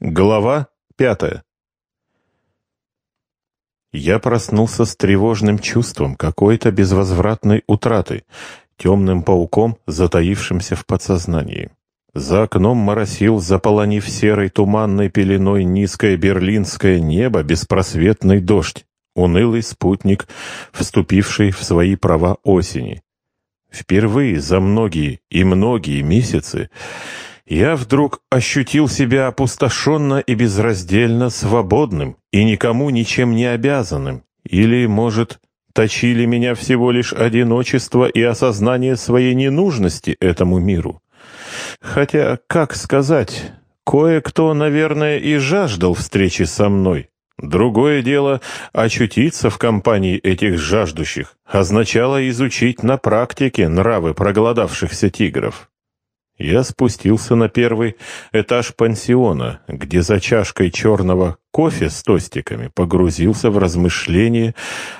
Глава пятая Я проснулся с тревожным чувством какой-то безвозвратной утраты, темным пауком, затаившимся в подсознании. За окном моросил, заполонив серой туманной пеленой низкое берлинское небо, беспросветный дождь, унылый спутник, вступивший в свои права осени. Впервые за многие и многие месяцы я вдруг ощутил себя опустошенно и безраздельно свободным и никому ничем не обязанным. Или, может, точили меня всего лишь одиночество и осознание своей ненужности этому миру. Хотя, как сказать, кое-кто, наверное, и жаждал встречи со мной. Другое дело, очутиться в компании этих жаждущих означало изучить на практике нравы проголодавшихся тигров. Я спустился на первый этаж пансиона, где за чашкой черного кофе с тостиками погрузился в размышления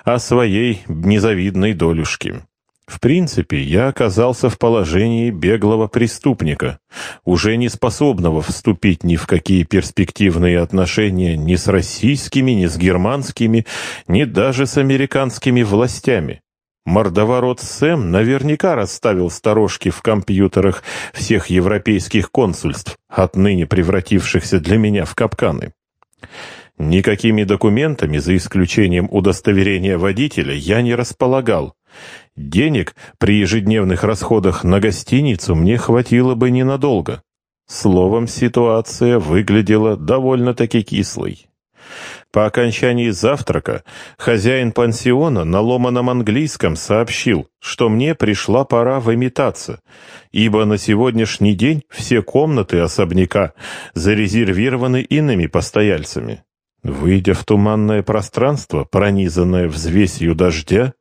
о своей незавидной долюшке. В принципе, я оказался в положении беглого преступника, уже не способного вступить ни в какие перспективные отношения ни с российскими, ни с германскими, ни даже с американскими властями. Мордоворот Сэм наверняка расставил сторожки в компьютерах всех европейских консульств, отныне превратившихся для меня в капканы. Никакими документами, за исключением удостоверения водителя, я не располагал. Денег при ежедневных расходах на гостиницу мне хватило бы ненадолго. Словом, ситуация выглядела довольно-таки кислой. По окончании завтрака хозяин пансиона на ломаном английском сообщил, что мне пришла пора выметаться, ибо на сегодняшний день все комнаты особняка зарезервированы иными постояльцами. Выйдя в туманное пространство, пронизанное взвесью дождя,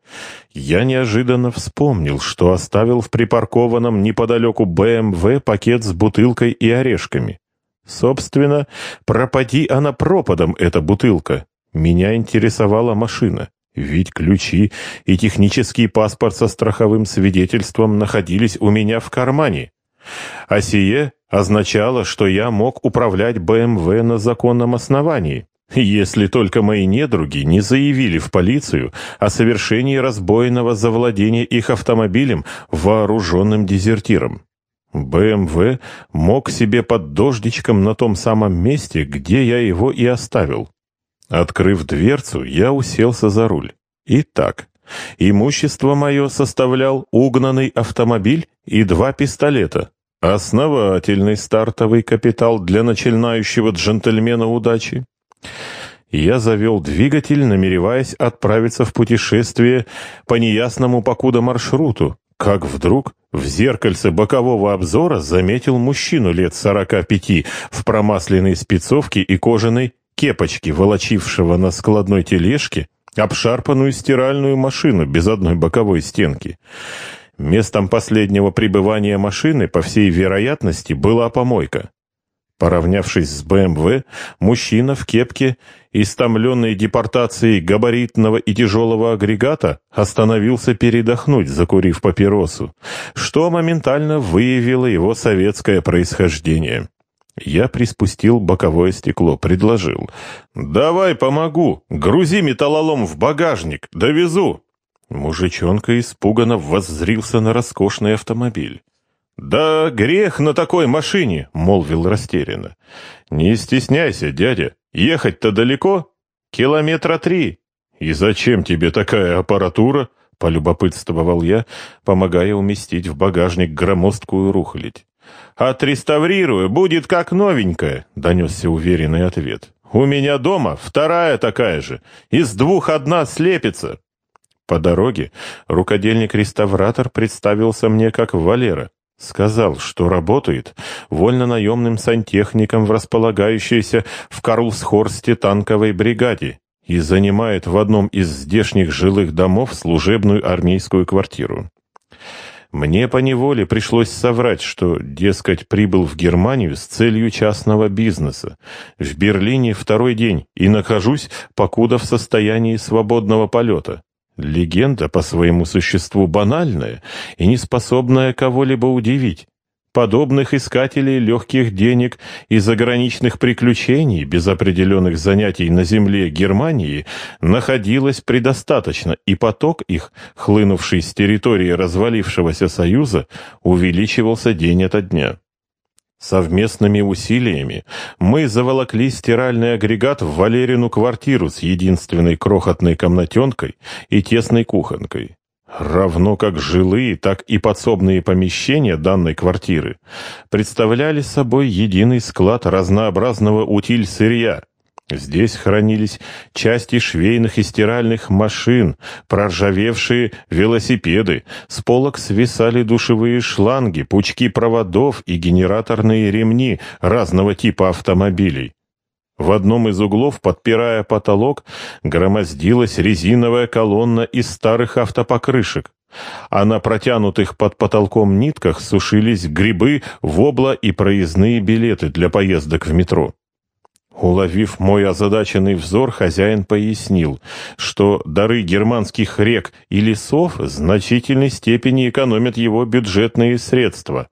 я неожиданно вспомнил, что оставил в припаркованном неподалеку БМВ пакет с бутылкой и орешками. Собственно, пропади она пропадом, эта бутылка. Меня интересовала машина, ведь ключи и технический паспорт со страховым свидетельством находились у меня в кармане. А сие означало, что я мог управлять БМВ на законном основании, если только мои недруги не заявили в полицию о совершении разбойного завладения их автомобилем вооруженным дезертиром. БМВ мог себе под дождичком на том самом месте, где я его и оставил. Открыв дверцу, я уселся за руль. Итак, имущество мое составлял угнанный автомобиль и два пистолета. Основательный стартовый капитал для начинающего джентльмена удачи. Я завел двигатель, намереваясь отправиться в путешествие по неясному покуда маршруту, как вдруг в зеркальце бокового обзора заметил мужчину лет сорока пяти в промасленной спецовке и кожаной кепочке, волочившего на складной тележке обшарпанную стиральную машину без одной боковой стенки. Местом последнего пребывания машины, по всей вероятности, была помойка. Поравнявшись с БМВ, мужчина в кепке, истомленный депортацией габаритного и тяжелого агрегата, остановился передохнуть, закурив папиросу, что моментально выявило его советское происхождение. Я приспустил боковое стекло, предложил. «Давай помогу! Грузи металлолом в багажник! Довезу!» Мужичонка испуганно воззрился на роскошный автомобиль. «Да грех на такой машине», — молвил растерянно. «Не стесняйся, дядя. Ехать-то далеко? Километра три. И зачем тебе такая аппаратура?» — полюбопытствовал я, помогая уместить в багажник громоздкую рухлядь. «Отреставрирую, будет как новенькая», — донесся уверенный ответ. «У меня дома вторая такая же. Из двух одна слепится». По дороге рукодельник-реставратор представился мне как Валера. Сказал, что работает вольно-наемным сантехником в располагающейся в Карлсхорсте танковой бригаде и занимает в одном из здешних жилых домов служебную армейскую квартиру. Мне поневоле пришлось соврать, что, дескать, прибыл в Германию с целью частного бизнеса. В Берлине второй день и нахожусь, покуда в состоянии свободного полета. Легенда по своему существу банальная и не способная кого-либо удивить. Подобных искателей легких денег и заграничных приключений без определенных занятий на земле Германии находилось предостаточно, и поток их, хлынувший с территории развалившегося Союза, увеличивался день ото дня. Совместными усилиями мы заволокли стиральный агрегат в Валерину квартиру с единственной крохотной комнатенкой и тесной кухонкой. Равно как жилые, так и подсобные помещения данной квартиры представляли собой единый склад разнообразного утиль-сырья. Здесь хранились части швейных и стиральных машин, проржавевшие велосипеды, с полок свисали душевые шланги, пучки проводов и генераторные ремни разного типа автомобилей. В одном из углов, подпирая потолок, громоздилась резиновая колонна из старых автопокрышек, а на протянутых под потолком нитках сушились грибы, вобла и проездные билеты для поездок в метро. Уловив мой озадаченный взор, хозяин пояснил, что дары германских рек и лесов в значительной степени экономят его бюджетные средства,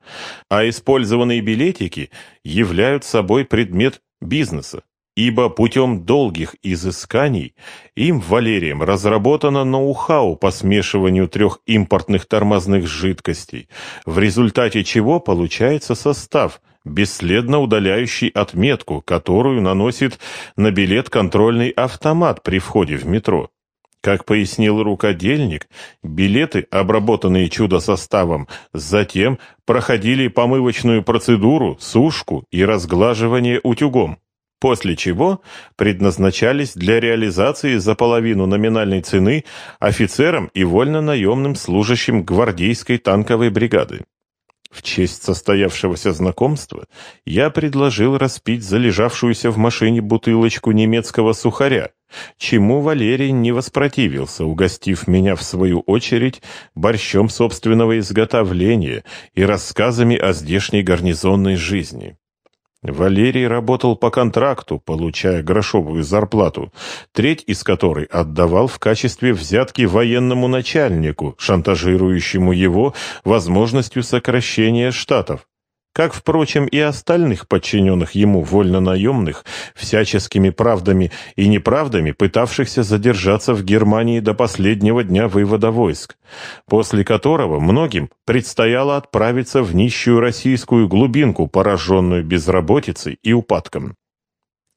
а использованные билетики являют собой предмет бизнеса ибо путем долгих изысканий им, Валерием, разработано ноу-хау по смешиванию трех импортных тормозных жидкостей, в результате чего получается состав, бесследно удаляющий отметку, которую наносит на билет контрольный автомат при входе в метро. Как пояснил рукодельник, билеты, обработанные чудо-составом, затем проходили помывочную процедуру, сушку и разглаживание утюгом после чего предназначались для реализации за половину номинальной цены офицерам и вольно-наемным служащим гвардейской танковой бригады. В честь состоявшегося знакомства я предложил распить залежавшуюся в машине бутылочку немецкого сухаря, чему Валерий не воспротивился, угостив меня в свою очередь борщом собственного изготовления и рассказами о здешней гарнизонной жизни. Валерий работал по контракту, получая грошовую зарплату, треть из которой отдавал в качестве взятки военному начальнику, шантажирующему его возможностью сокращения штатов как, впрочем, и остальных подчиненных ему вольно-наемных, всяческими правдами и неправдами, пытавшихся задержаться в Германии до последнего дня вывода войск, после которого многим предстояло отправиться в нищую российскую глубинку, пораженную безработицей и упадком.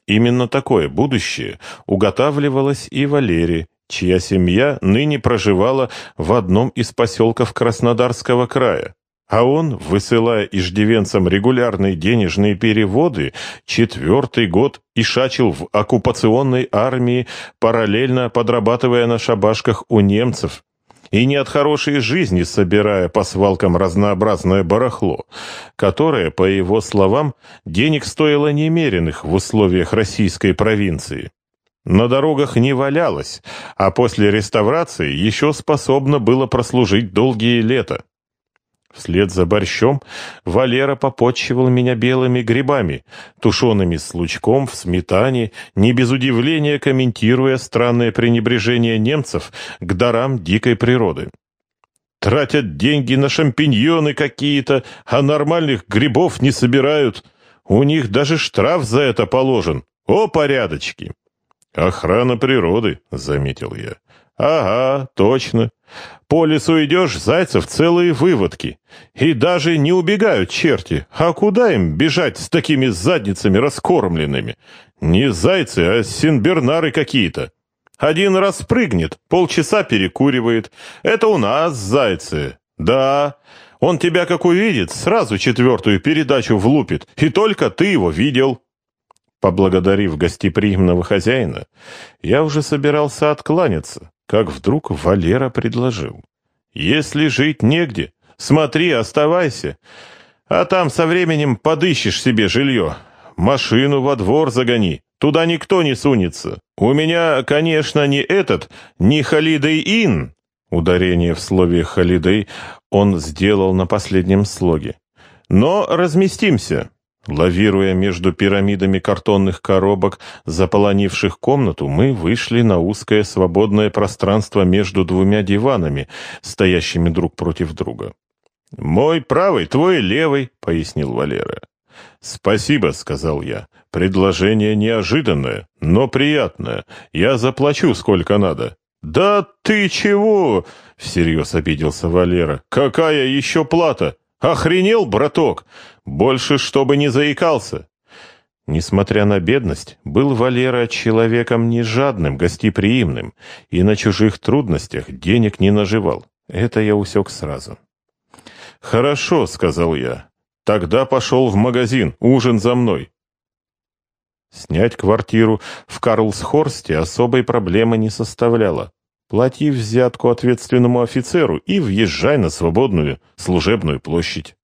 Именно такое будущее уготавливалось и Валерии, чья семья ныне проживала в одном из поселков Краснодарского края, а он, высылая иждивенцам регулярные денежные переводы, четвертый год ишачил в оккупационной армии, параллельно подрабатывая на шабашках у немцев, и не от хорошей жизни собирая по свалкам разнообразное барахло, которое, по его словам, денег стоило немеренных в условиях российской провинции. На дорогах не валялось, а после реставрации еще способно было прослужить долгие лета. Вслед за борщом Валера попотчевал меня белыми грибами, тушеными с лучком в сметане, не без удивления комментируя странное пренебрежение немцев к дарам дикой природы. Тратят деньги на шампиньоны какие-то, а нормальных грибов не собирают. У них даже штраф за это положен. О, порядочки! Охрана природы, заметил я. Ага, точно. По лесу идешь, зайцев целые выводки. И даже не убегают черти. А куда им бежать с такими задницами раскормленными? Не зайцы, а синбернары какие-то. Один раз прыгнет, полчаса перекуривает. Это у нас зайцы. Да, он тебя как увидит, сразу четвертую передачу влупит. И только ты его видел. Поблагодарив гостеприимного хозяина, я уже собирался откланяться, как вдруг Валера предложил. «Если жить негде, смотри, оставайся, а там со временем подыщешь себе жилье. Машину во двор загони, туда никто не сунется. У меня, конечно, не этот, не Халидей-Ин». Ударение в слове «Халидей» он сделал на последнем слоге. «Но разместимся». Лавируя между пирамидами картонных коробок, заполонивших комнату, мы вышли на узкое свободное пространство между двумя диванами, стоящими друг против друга. «Мой правый, твой левый», — пояснил Валера. «Спасибо», — сказал я. «Предложение неожиданное, но приятное. Я заплачу сколько надо». «Да ты чего?» — всерьез обиделся Валера. «Какая еще плата? Охренел, браток? Больше, чтобы не заикался». Несмотря на бедность, был Валера человеком не жадным, гостеприимным, и на чужих трудностях денег не наживал. Это я усек сразу. «Хорошо», — сказал я. «Тогда пошел в магазин, ужин за мной». Снять квартиру в Карлсхорсте особой проблемы не составляло. Плати взятку ответственному офицеру и въезжай на свободную служебную площадь.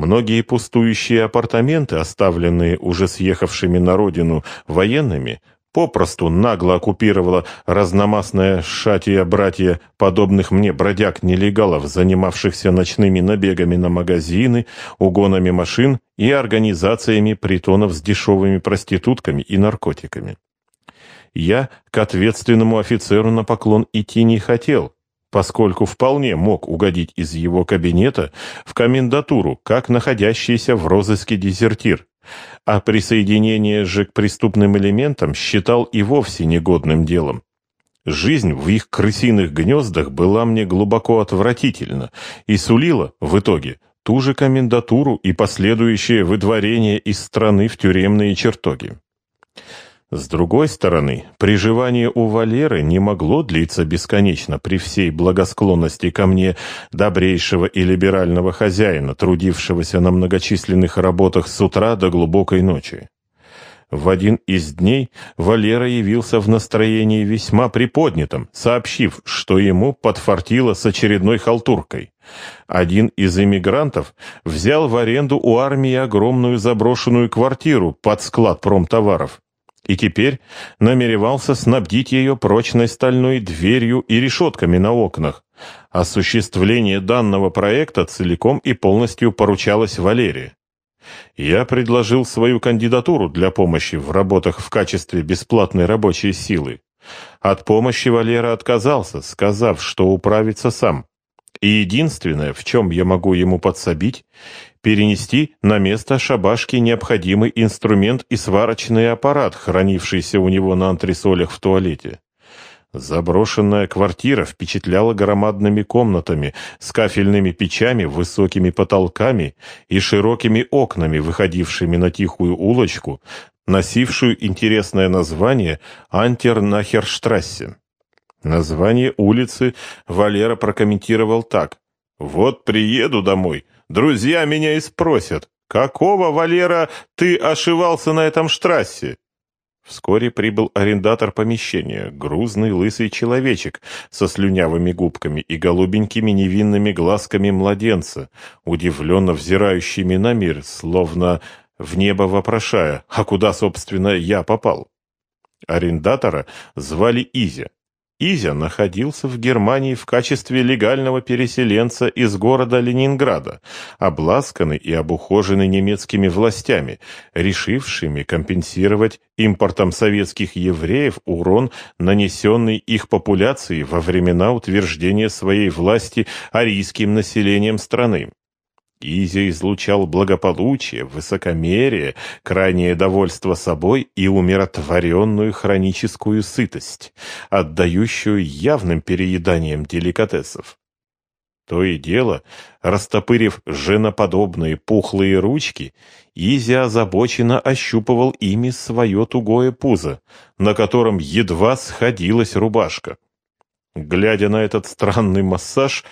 Многие пустующие апартаменты, оставленные уже съехавшими на родину военными, попросту нагло оккупировала разномастная шатия братья подобных мне бродяг-нелегалов, занимавшихся ночными набегами на магазины, угонами машин и организациями притонов с дешевыми проститутками и наркотиками. Я к ответственному офицеру на поклон идти не хотел, поскольку вполне мог угодить из его кабинета в комендатуру, как находящийся в розыске дезертир, а присоединение же к преступным элементам считал и вовсе негодным делом. Жизнь в их крысиных гнездах была мне глубоко отвратительна и сулила, в итоге, ту же комендатуру и последующее выдворение из страны в тюремные чертоги. С другой стороны, приживание у Валеры не могло длиться бесконечно при всей благосклонности ко мне добрейшего и либерального хозяина, трудившегося на многочисленных работах с утра до глубокой ночи. В один из дней Валера явился в настроении весьма приподнятом, сообщив, что ему подфартило с очередной халтуркой. Один из эмигрантов взял в аренду у армии огромную заброшенную квартиру под склад промтоваров и теперь намеревался снабдить ее прочной стальной дверью и решетками на окнах. Осуществление данного проекта целиком и полностью поручалось Валерии. Я предложил свою кандидатуру для помощи в работах в качестве бесплатной рабочей силы. От помощи Валера отказался, сказав, что управится сам. И единственное, в чем я могу ему подсобить, перенести на место шабашки необходимый инструмент и сварочный аппарат, хранившийся у него на антресолях в туалете. Заброшенная квартира впечатляла громадными комнатами с кафельными печами, высокими потолками и широкими окнами, выходившими на тихую улочку, носившую интересное название Антернахерштрассе. Название улицы Валера прокомментировал так. «Вот приеду домой, друзья меня и спросят, какого, Валера, ты ошивался на этом штрассе?» Вскоре прибыл арендатор помещения, грузный лысый человечек со слюнявыми губками и голубенькими невинными глазками младенца, удивленно взирающими на мир, словно в небо вопрошая, а куда, собственно, я попал. Арендатора звали Изя. Изя находился в Германии в качестве легального переселенца из города Ленинграда, обласканный и обухоженный немецкими властями, решившими компенсировать импортом советских евреев урон, нанесенный их популяции во времена утверждения своей власти арийским населением страны. Изя излучал благополучие, высокомерие, крайнее довольство собой и умиротворенную хроническую сытость, отдающую явным перееданием деликатесов. То и дело, растопырив женоподобные пухлые ручки, Изя озабоченно ощупывал ими свое тугое пузо, на котором едва сходилась рубашка. Глядя на этот странный массаж,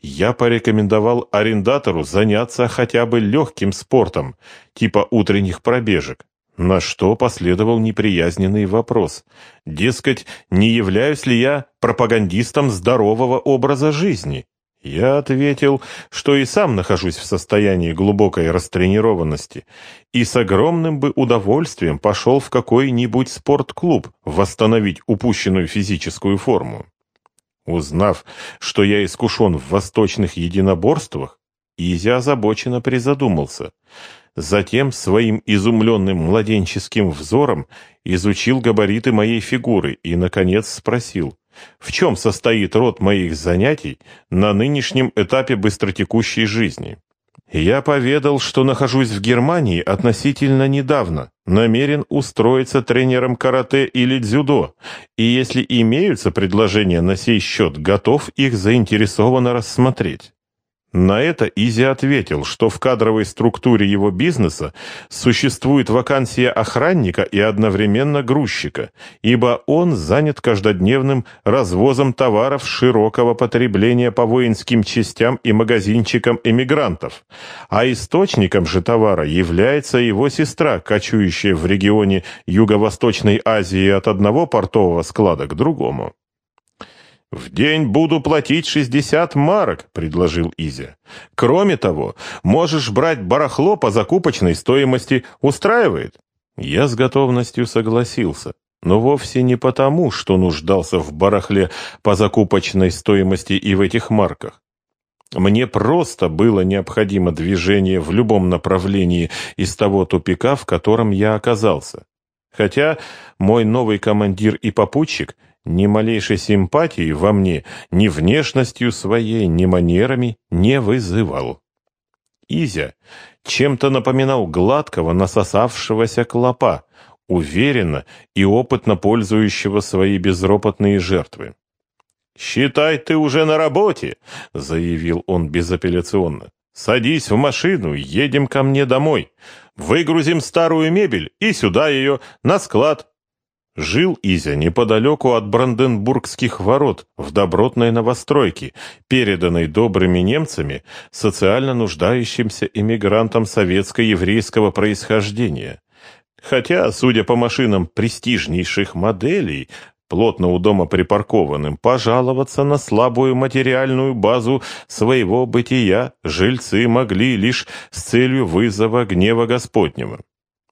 я порекомендовал арендатору заняться хотя бы легким спортом, типа утренних пробежек. На что последовал неприязненный вопрос. Дескать, не являюсь ли я пропагандистом здорового образа жизни? Я ответил, что и сам нахожусь в состоянии глубокой растренированности и с огромным бы удовольствием пошел в какой-нибудь спортклуб восстановить упущенную физическую форму. Узнав, что я искушен в восточных единоборствах, Изи озабоченно призадумался. Затем своим изумленным младенческим взором изучил габариты моей фигуры и, наконец, спросил, В чем состоит род моих занятий на нынешнем этапе быстротекущей жизни? Я поведал, что нахожусь в Германии относительно недавно, намерен устроиться тренером карате или дзюдо, и если имеются предложения на сей счет, готов их заинтересованно рассмотреть. На это Изи ответил, что в кадровой структуре его бизнеса существует вакансия охранника и одновременно грузчика, ибо он занят каждодневным развозом товаров широкого потребления по воинским частям и магазинчикам эмигрантов, а источником же товара является его сестра, кочующая в регионе Юго-Восточной Азии от одного портового склада к другому. «В день буду платить шестьдесят марок», — предложил Изя. «Кроме того, можешь брать барахло по закупочной стоимости. Устраивает?» Я с готовностью согласился, но вовсе не потому, что нуждался в барахле по закупочной стоимости и в этих марках. Мне просто было необходимо движение в любом направлении из того тупика, в котором я оказался. Хотя мой новый командир и попутчик ни малейшей симпатии во мне ни внешностью своей, ни манерами не вызывал. Изя чем-то напоминал гладкого, насосавшегося клопа, уверенно и опытно пользующего свои безропотные жертвы. «Считай, ты уже на работе», — заявил он безапелляционно. «Садись в машину, едем ко мне домой. Выгрузим старую мебель и сюда ее, на склад. Жил Изя неподалеку от Бранденбургских ворот, в добротной новостройке, переданной добрыми немцами, социально нуждающимся иммигрантам советско-еврейского происхождения. Хотя, судя по машинам престижнейших моделей, плотно у дома припаркованным, пожаловаться на слабую материальную базу своего бытия жильцы могли лишь с целью вызова гнева Господнего.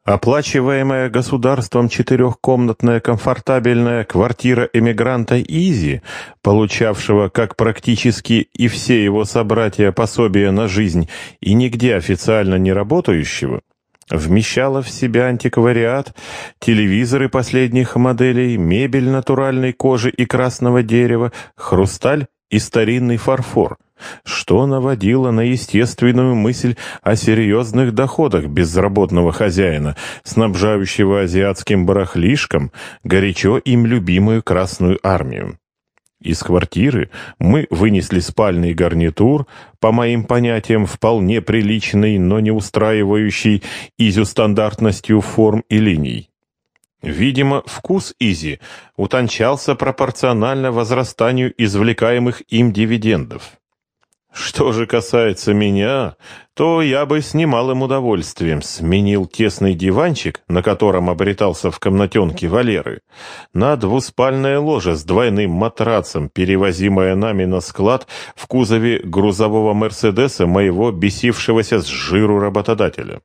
Оплачиваемая государством четырехкомнатная комфортабельная квартира эмигранта Изи, получавшего, как практически и все его собратья, пособие на жизнь и нигде официально не работающего, вмещала в себя антиквариат, телевизоры последних моделей, мебель натуральной кожи и красного дерева, хрусталь и старинный фарфор, что наводило на естественную мысль о серьезных доходах безработного хозяина, снабжающего азиатским барахлишком горячо им любимую Красную Армию. Из квартиры мы вынесли спальный гарнитур, по моим понятиям, вполне приличный, но не устраивающий изю стандартностью форм и линий. Видимо, вкус Изи утончался пропорционально возрастанию извлекаемых им дивидендов. Что же касается меня, то я бы с немалым удовольствием сменил тесный диванчик, на котором обретался в комнатенке Валеры, на двуспальное ложе с двойным матрацем, перевозимое нами на склад в кузове грузового «Мерседеса» моего бесившегося с жиру работодателя.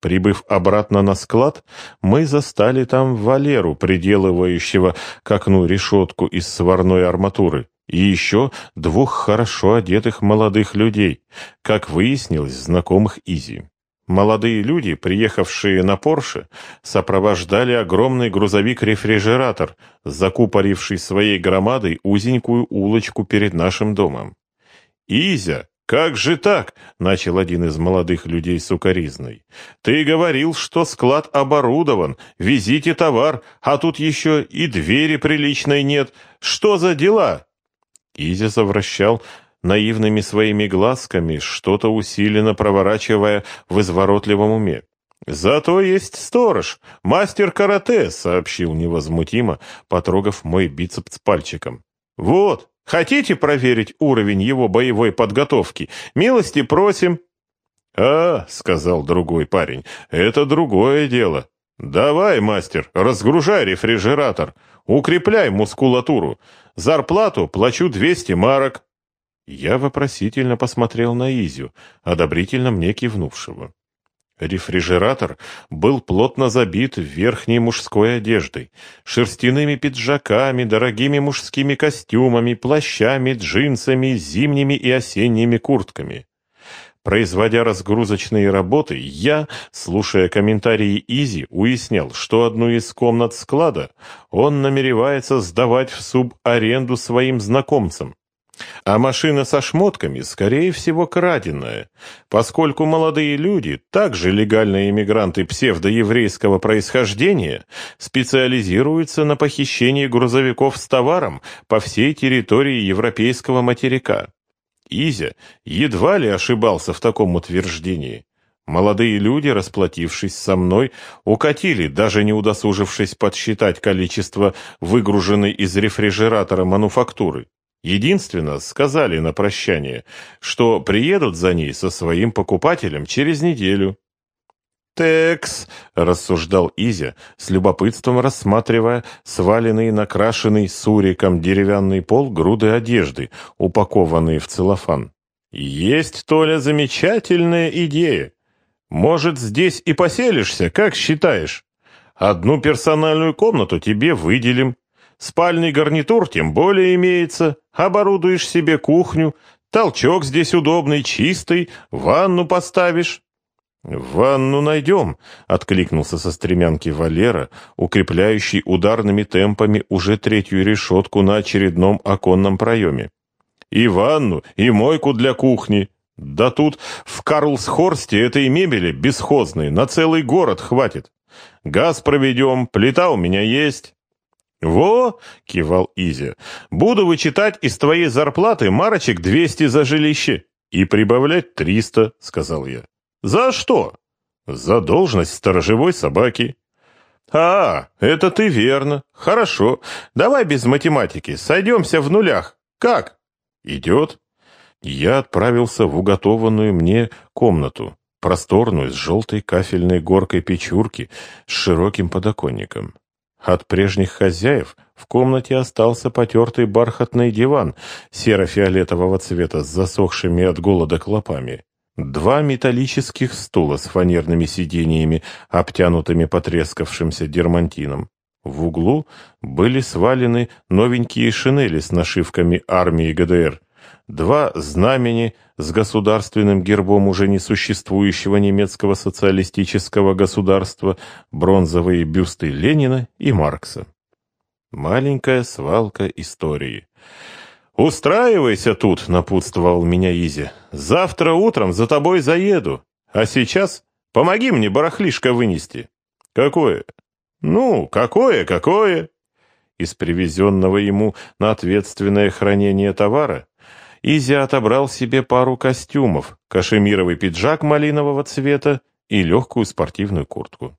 Прибыв обратно на склад, мы застали там Валеру, приделывающего к окну решетку из сварной арматуры, и еще двух хорошо одетых молодых людей, как выяснилось, знакомых Изи. Молодые люди, приехавшие на Порше, сопровождали огромный грузовик-рефрижератор, закупоривший своей громадой узенькую улочку перед нашим домом. «Изя!» «Как же так?» — начал один из молодых людей сукоризной. «Ты говорил, что склад оборудован, везите товар, а тут еще и двери приличной нет. Что за дела?» Изя совращал наивными своими глазками, что-то усиленно проворачивая в изворотливом уме. «Зато есть сторож, мастер карате», — сообщил невозмутимо, потрогав мой бицепс пальчиком. «Вот, Хотите проверить уровень его боевой подготовки? Милости просим». «А, — сказал другой парень, — это другое дело. Давай, мастер, разгружай рефрижератор, укрепляй мускулатуру. Зарплату плачу 200 марок». Я вопросительно посмотрел на Изю, одобрительно мне кивнувшего. Рефрижератор был плотно забит верхней мужской одеждой, шерстяными пиджаками, дорогими мужскими костюмами, плащами, джинсами, зимними и осенними куртками. Производя разгрузочные работы, я, слушая комментарии Изи, уяснял, что одну из комнат склада он намеревается сдавать в субаренду своим знакомцам. А машина со шмотками, скорее всего, краденая, поскольку молодые люди, также легальные иммигранты псевдоеврейского происхождения, специализируются на похищении грузовиков с товаром по всей территории европейского материка. Изя едва ли ошибался в таком утверждении. Молодые люди, расплатившись со мной, укатили, даже не удосужившись подсчитать количество выгруженной из рефрижератора мануфактуры. Единственно, сказали на прощание, что приедут за ней со своим покупателем через неделю. «Текс», — рассуждал Изя, с любопытством рассматривая сваленный накрашенный суриком деревянный пол груды одежды, упакованные в целлофан. «Есть, Толя, замечательная идея. Может, здесь и поселишься, как считаешь? Одну персональную комнату тебе выделим. Спальный гарнитур тем более имеется. Оборудуешь себе кухню, толчок здесь удобный, чистый, ванну поставишь». «Ванну найдем», — откликнулся со стремянки Валера, укрепляющий ударными темпами уже третью решетку на очередном оконном проеме. «И ванну, и мойку для кухни. Да тут в Карлсхорсте этой мебели бесхозной на целый город хватит. Газ проведем, плита у меня есть». «Во!» — кивал Изя. «Буду вычитать из твоей зарплаты марочек двести за жилище и прибавлять триста», — сказал я. «За что?» «За должность сторожевой собаки». «А, это ты верно. Хорошо. Давай без математики. Сойдемся в нулях. Как?» «Идет». Я отправился в уготованную мне комнату, просторную, с желтой кафельной горкой печурки, с широким подоконником. От прежних хозяев в комнате остался потертый бархатный диван серо-фиолетового цвета с засохшими от голода клопами. Два металлических стула с фанерными сиденьями, обтянутыми потрескавшимся дермантином. В углу были свалены новенькие шинели с нашивками армии ГДР, два знамени с государственным гербом уже несуществующего немецкого социалистического государства, бронзовые бюсты Ленина и Маркса. Маленькая свалка истории. «Устраивайся тут», — напутствовал меня Изи. «Завтра утром за тобой заеду. А сейчас помоги мне барахлишко вынести». «Какое?» «Ну, какое, какое?» Из привезенного ему на ответственное хранение товара Изи отобрал себе пару костюмов, кашемировый пиджак малинового цвета и легкую спортивную куртку.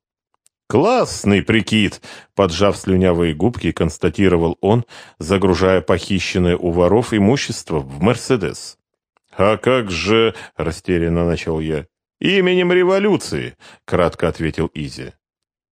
«Классный прикид!» — поджав слюнявые губки, констатировал он, загружая похищенное у воров имущество в «Мерседес». «А как же...» — растерянно начал я. «Именем революции!» — кратко ответил Изи.